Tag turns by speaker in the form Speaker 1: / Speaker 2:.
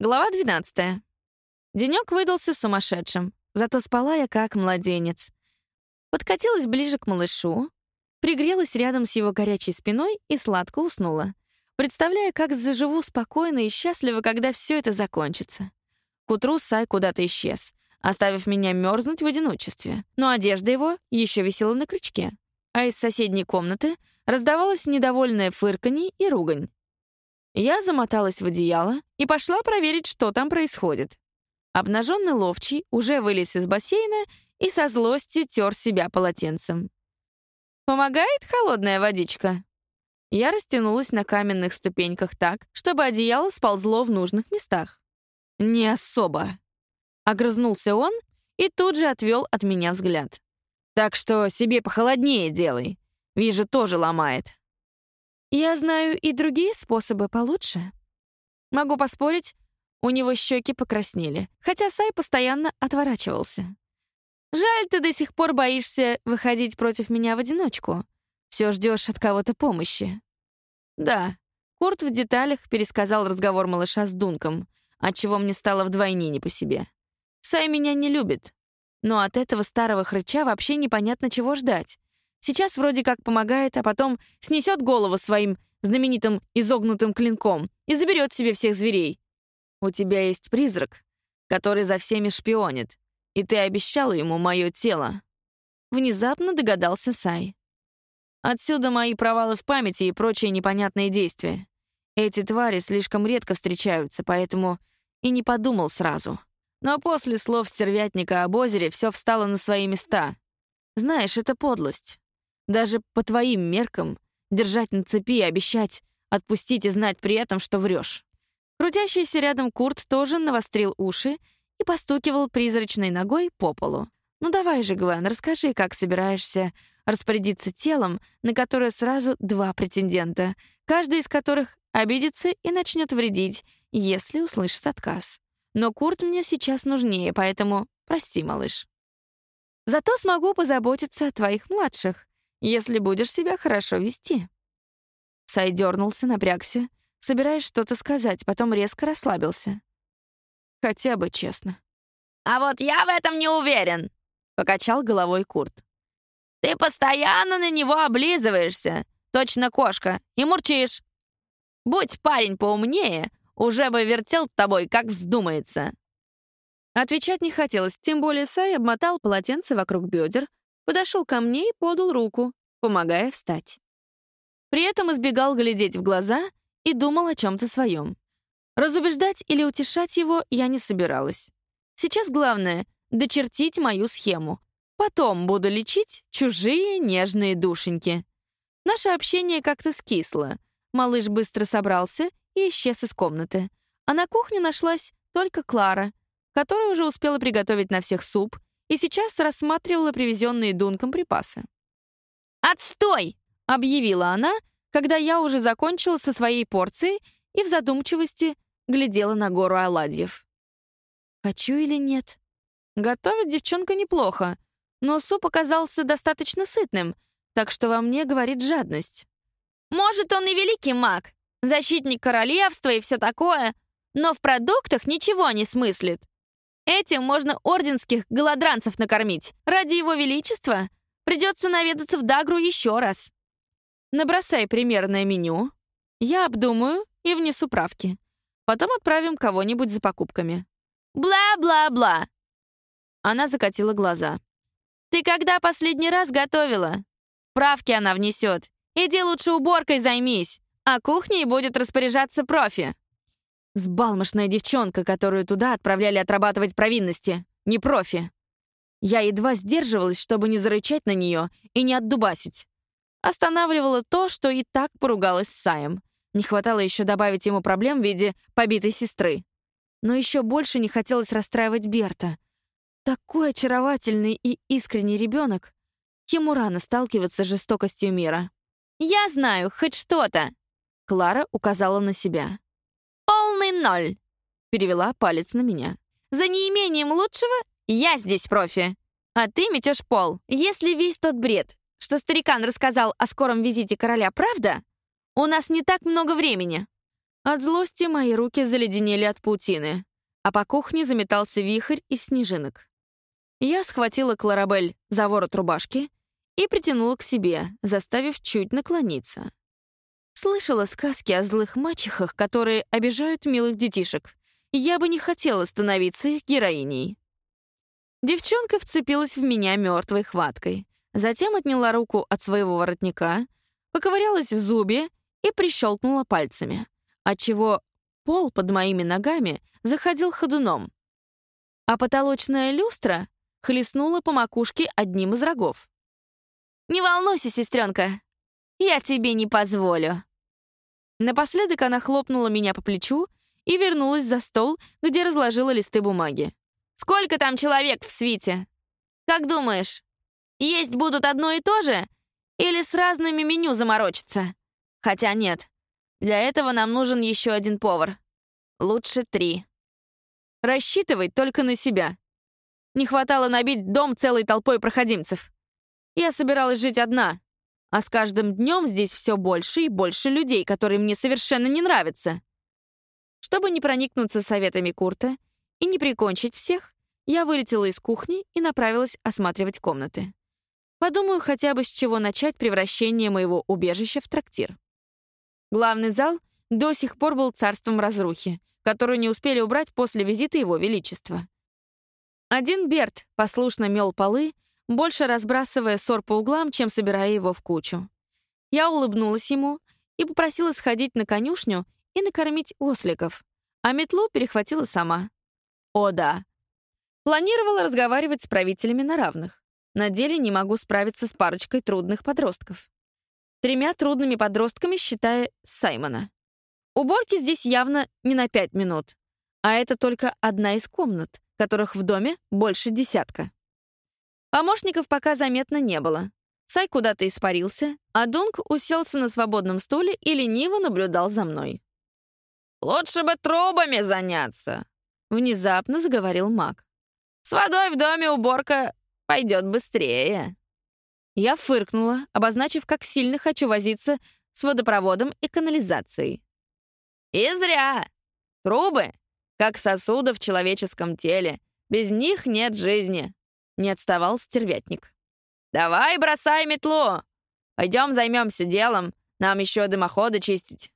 Speaker 1: Глава 12. Денек выдался сумасшедшим, зато спала я как младенец. Подкатилась ближе к малышу, пригрелась рядом с его горячей спиной и сладко уснула, представляя, как заживу спокойно и счастливо, когда все это закончится. К утру Сай куда-то исчез, оставив меня мерзнуть в одиночестве, но одежда его еще висела на крючке, а из соседней комнаты раздавалось недовольное фырканье и ругань. Я замоталась в одеяло и пошла проверить, что там происходит. Обнаженный ловчий уже вылез из бассейна и со злостью тер себя полотенцем. «Помогает холодная водичка?» Я растянулась на каменных ступеньках так, чтобы одеяло сползло в нужных местах. «Не особо», — огрызнулся он и тут же отвел от меня взгляд. «Так что себе похолоднее делай. Вижу, тоже ломает». Я знаю и другие способы получше. Могу поспорить, у него щеки покраснели, хотя Сай постоянно отворачивался. Жаль, ты до сих пор боишься выходить против меня в одиночку. Все ждешь от кого-то помощи. Да, Курт в деталях пересказал разговор малыша с Дунком, отчего мне стало вдвойне не по себе. Сай меня не любит, но от этого старого хрыча вообще непонятно, чего ждать. Сейчас вроде как помогает, а потом снесет голову своим знаменитым изогнутым клинком и заберет себе всех зверей. У тебя есть призрак, который за всеми шпионит, и ты обещала ему мое тело. Внезапно догадался Сай. Отсюда мои провалы в памяти и прочие непонятные действия. Эти твари слишком редко встречаются, поэтому и не подумал сразу. Но после слов стервятника об озере все встало на свои места. Знаешь, это подлость. Даже по твоим меркам держать на цепи и обещать отпустить и знать при этом, что врешь. Крутящийся рядом Курт тоже навострил уши и постукивал призрачной ногой по полу. «Ну давай же, Гвен, расскажи, как собираешься распорядиться телом, на которое сразу два претендента, каждый из которых обидится и начнет вредить, если услышит отказ. Но Курт мне сейчас нужнее, поэтому прости, малыш. Зато смогу позаботиться о твоих младших если будешь себя хорошо вести». Сай дернулся, напрягся, собираясь что-то сказать, потом резко расслабился. Хотя бы честно.
Speaker 2: «А вот я в этом не уверен», — покачал головой Курт. «Ты постоянно на него облизываешься, точно кошка, и мурчишь. Будь парень поумнее, уже бы вертел тобой, как вздумается».
Speaker 1: Отвечать не хотелось, тем более Сай обмотал полотенце вокруг бедер, подошел ко мне и подал руку, помогая встать. При этом избегал глядеть в глаза и думал о чем-то своем. Разубеждать или утешать его я не собиралась. Сейчас главное — дочертить мою схему. Потом буду лечить чужие нежные душеньки. Наше общение как-то скисло. Малыш быстро собрался и исчез из комнаты. А на кухню нашлась только Клара, которая уже успела приготовить на всех суп и сейчас рассматривала привезенные Дунком припасы.
Speaker 2: «Отстой!»
Speaker 1: — объявила она, когда я уже закончила со своей порцией и в задумчивости глядела на гору оладьев. Хочу или нет? Готовит девчонка неплохо, но суп оказался достаточно сытным, так что во мне говорит жадность.
Speaker 2: «Может, он и великий маг, защитник королевства и все такое, но в продуктах ничего не смыслит. Этим можно орденских голодранцев накормить. Ради его величества придется наведаться в Дагру еще раз.
Speaker 1: Набросай примерное меню. Я обдумаю и внесу правки. Потом отправим кого-нибудь за покупками.
Speaker 2: Бла-бла-бла.
Speaker 1: Она закатила глаза.
Speaker 2: Ты когда последний раз готовила? Правки она внесет. Иди лучше уборкой займись, а кухней будет распоряжаться профи.
Speaker 1: Сбалмошная девчонка, которую туда отправляли отрабатывать провинности. Не профи. Я едва сдерживалась, чтобы не зарычать на нее и не отдубасить. Останавливало то, что и так поругалась с Саем. Не хватало еще добавить ему проблем в виде побитой сестры. Но еще больше не хотелось расстраивать Берта. Такой очаровательный и искренний ребенок. Ему рано сталкиваться с жестокостью мира.
Speaker 2: «Я знаю, хоть что-то!»
Speaker 1: Клара указала на себя
Speaker 2: полный ноль!» Перевела палец на меня. «За неимением лучшего я здесь профи, а ты метешь пол. Если весь тот бред, что старикан рассказал о скором визите короля, правда, у нас не так много времени.
Speaker 1: От злости мои руки заледенели от паутины, а по кухне заметался вихрь из снежинок. Я схватила Кларабель за ворот рубашки и притянула к себе, заставив чуть наклониться. Слышала сказки о злых мачехах, которые обижают милых детишек. Я бы не хотела становиться их героиней. Девчонка вцепилась в меня мертвой хваткой, затем отняла руку от своего воротника, поковырялась в зубе и прищелкнула пальцами, отчего пол под моими ногами заходил ходуном. А потолочная люстра хлестнула по макушке одним из рогов. «Не волнуйся, сестренка, я тебе не позволю». Напоследок она хлопнула меня по плечу и вернулась за стол, где разложила листы бумаги. «Сколько там человек в свите? Как думаешь, есть будут одно и то же? Или с разными меню заморочиться? Хотя нет, для этого нам нужен еще один повар. Лучше три. Рассчитывай только на себя. Не хватало набить дом целой толпой проходимцев. Я собиралась жить одна, а с каждым днем здесь все больше и больше людей, которые мне совершенно не нравятся. Чтобы не проникнуться советами Курта и не прикончить всех, я вылетела из кухни и направилась осматривать комнаты. Подумаю хотя бы, с чего начать превращение моего убежища в трактир. Главный зал до сих пор был царством разрухи, которую не успели убрать после визита Его Величества. Один Берт послушно мел полы, больше разбрасывая сор по углам, чем собирая его в кучу. Я улыбнулась ему и попросила сходить на конюшню и накормить осликов, а метлу перехватила сама. О да. Планировала разговаривать с правителями на равных. На деле не могу справиться с парочкой трудных подростков. Тремя трудными подростками, считая Саймона. Уборки здесь явно не на пять минут, а это только одна из комнат, которых в доме больше десятка. Помощников пока заметно не было. Сай куда-то испарился, а Дунк уселся на свободном стуле и лениво наблюдал за мной. «Лучше бы трубами заняться», — внезапно заговорил маг. «С водой в доме уборка пойдет быстрее». Я фыркнула, обозначив, как сильно хочу возиться с водопроводом и канализацией. «И зря! Трубы, как сосуды в человеческом теле, без них нет жизни», — не отставал стервятник. «Давай бросай метлу! Пойдем займемся делом, нам еще дымоходы чистить».